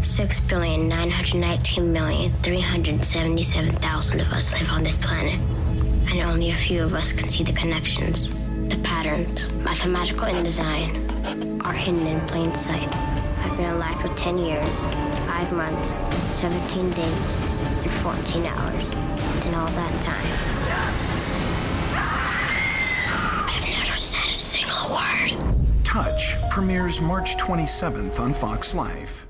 6,919,377,000 of us live on this planet, and only a few of us can see the connections, the patterns, mathematical in design, are hidden in plain sight. I've been alive for 10 years, 5 months, 17 days, and 14 hours. And all that time, I've never said a single word. Touch premieres March 27th on Fox Life.